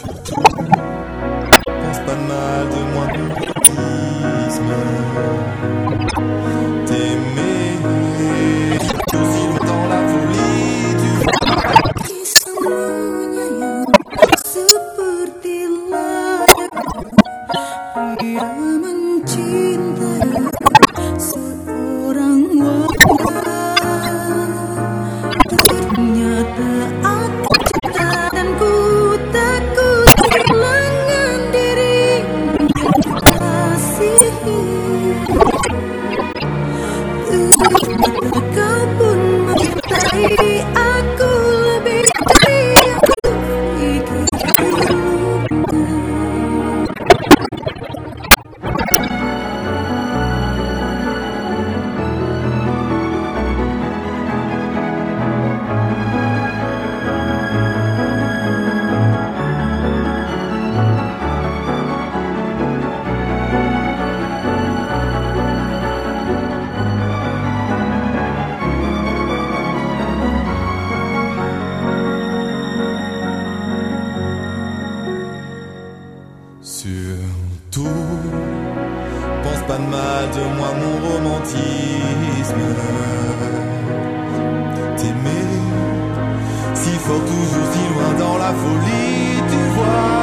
Pense pas mal de moi de T'aimer aussi dans la folie du Qui semuanya yang seperti layaknya mencintai tout, pense pas de mal de moi, mon romantisme. T'aimer, si fort, toujours si loin dans la folie, tu vois.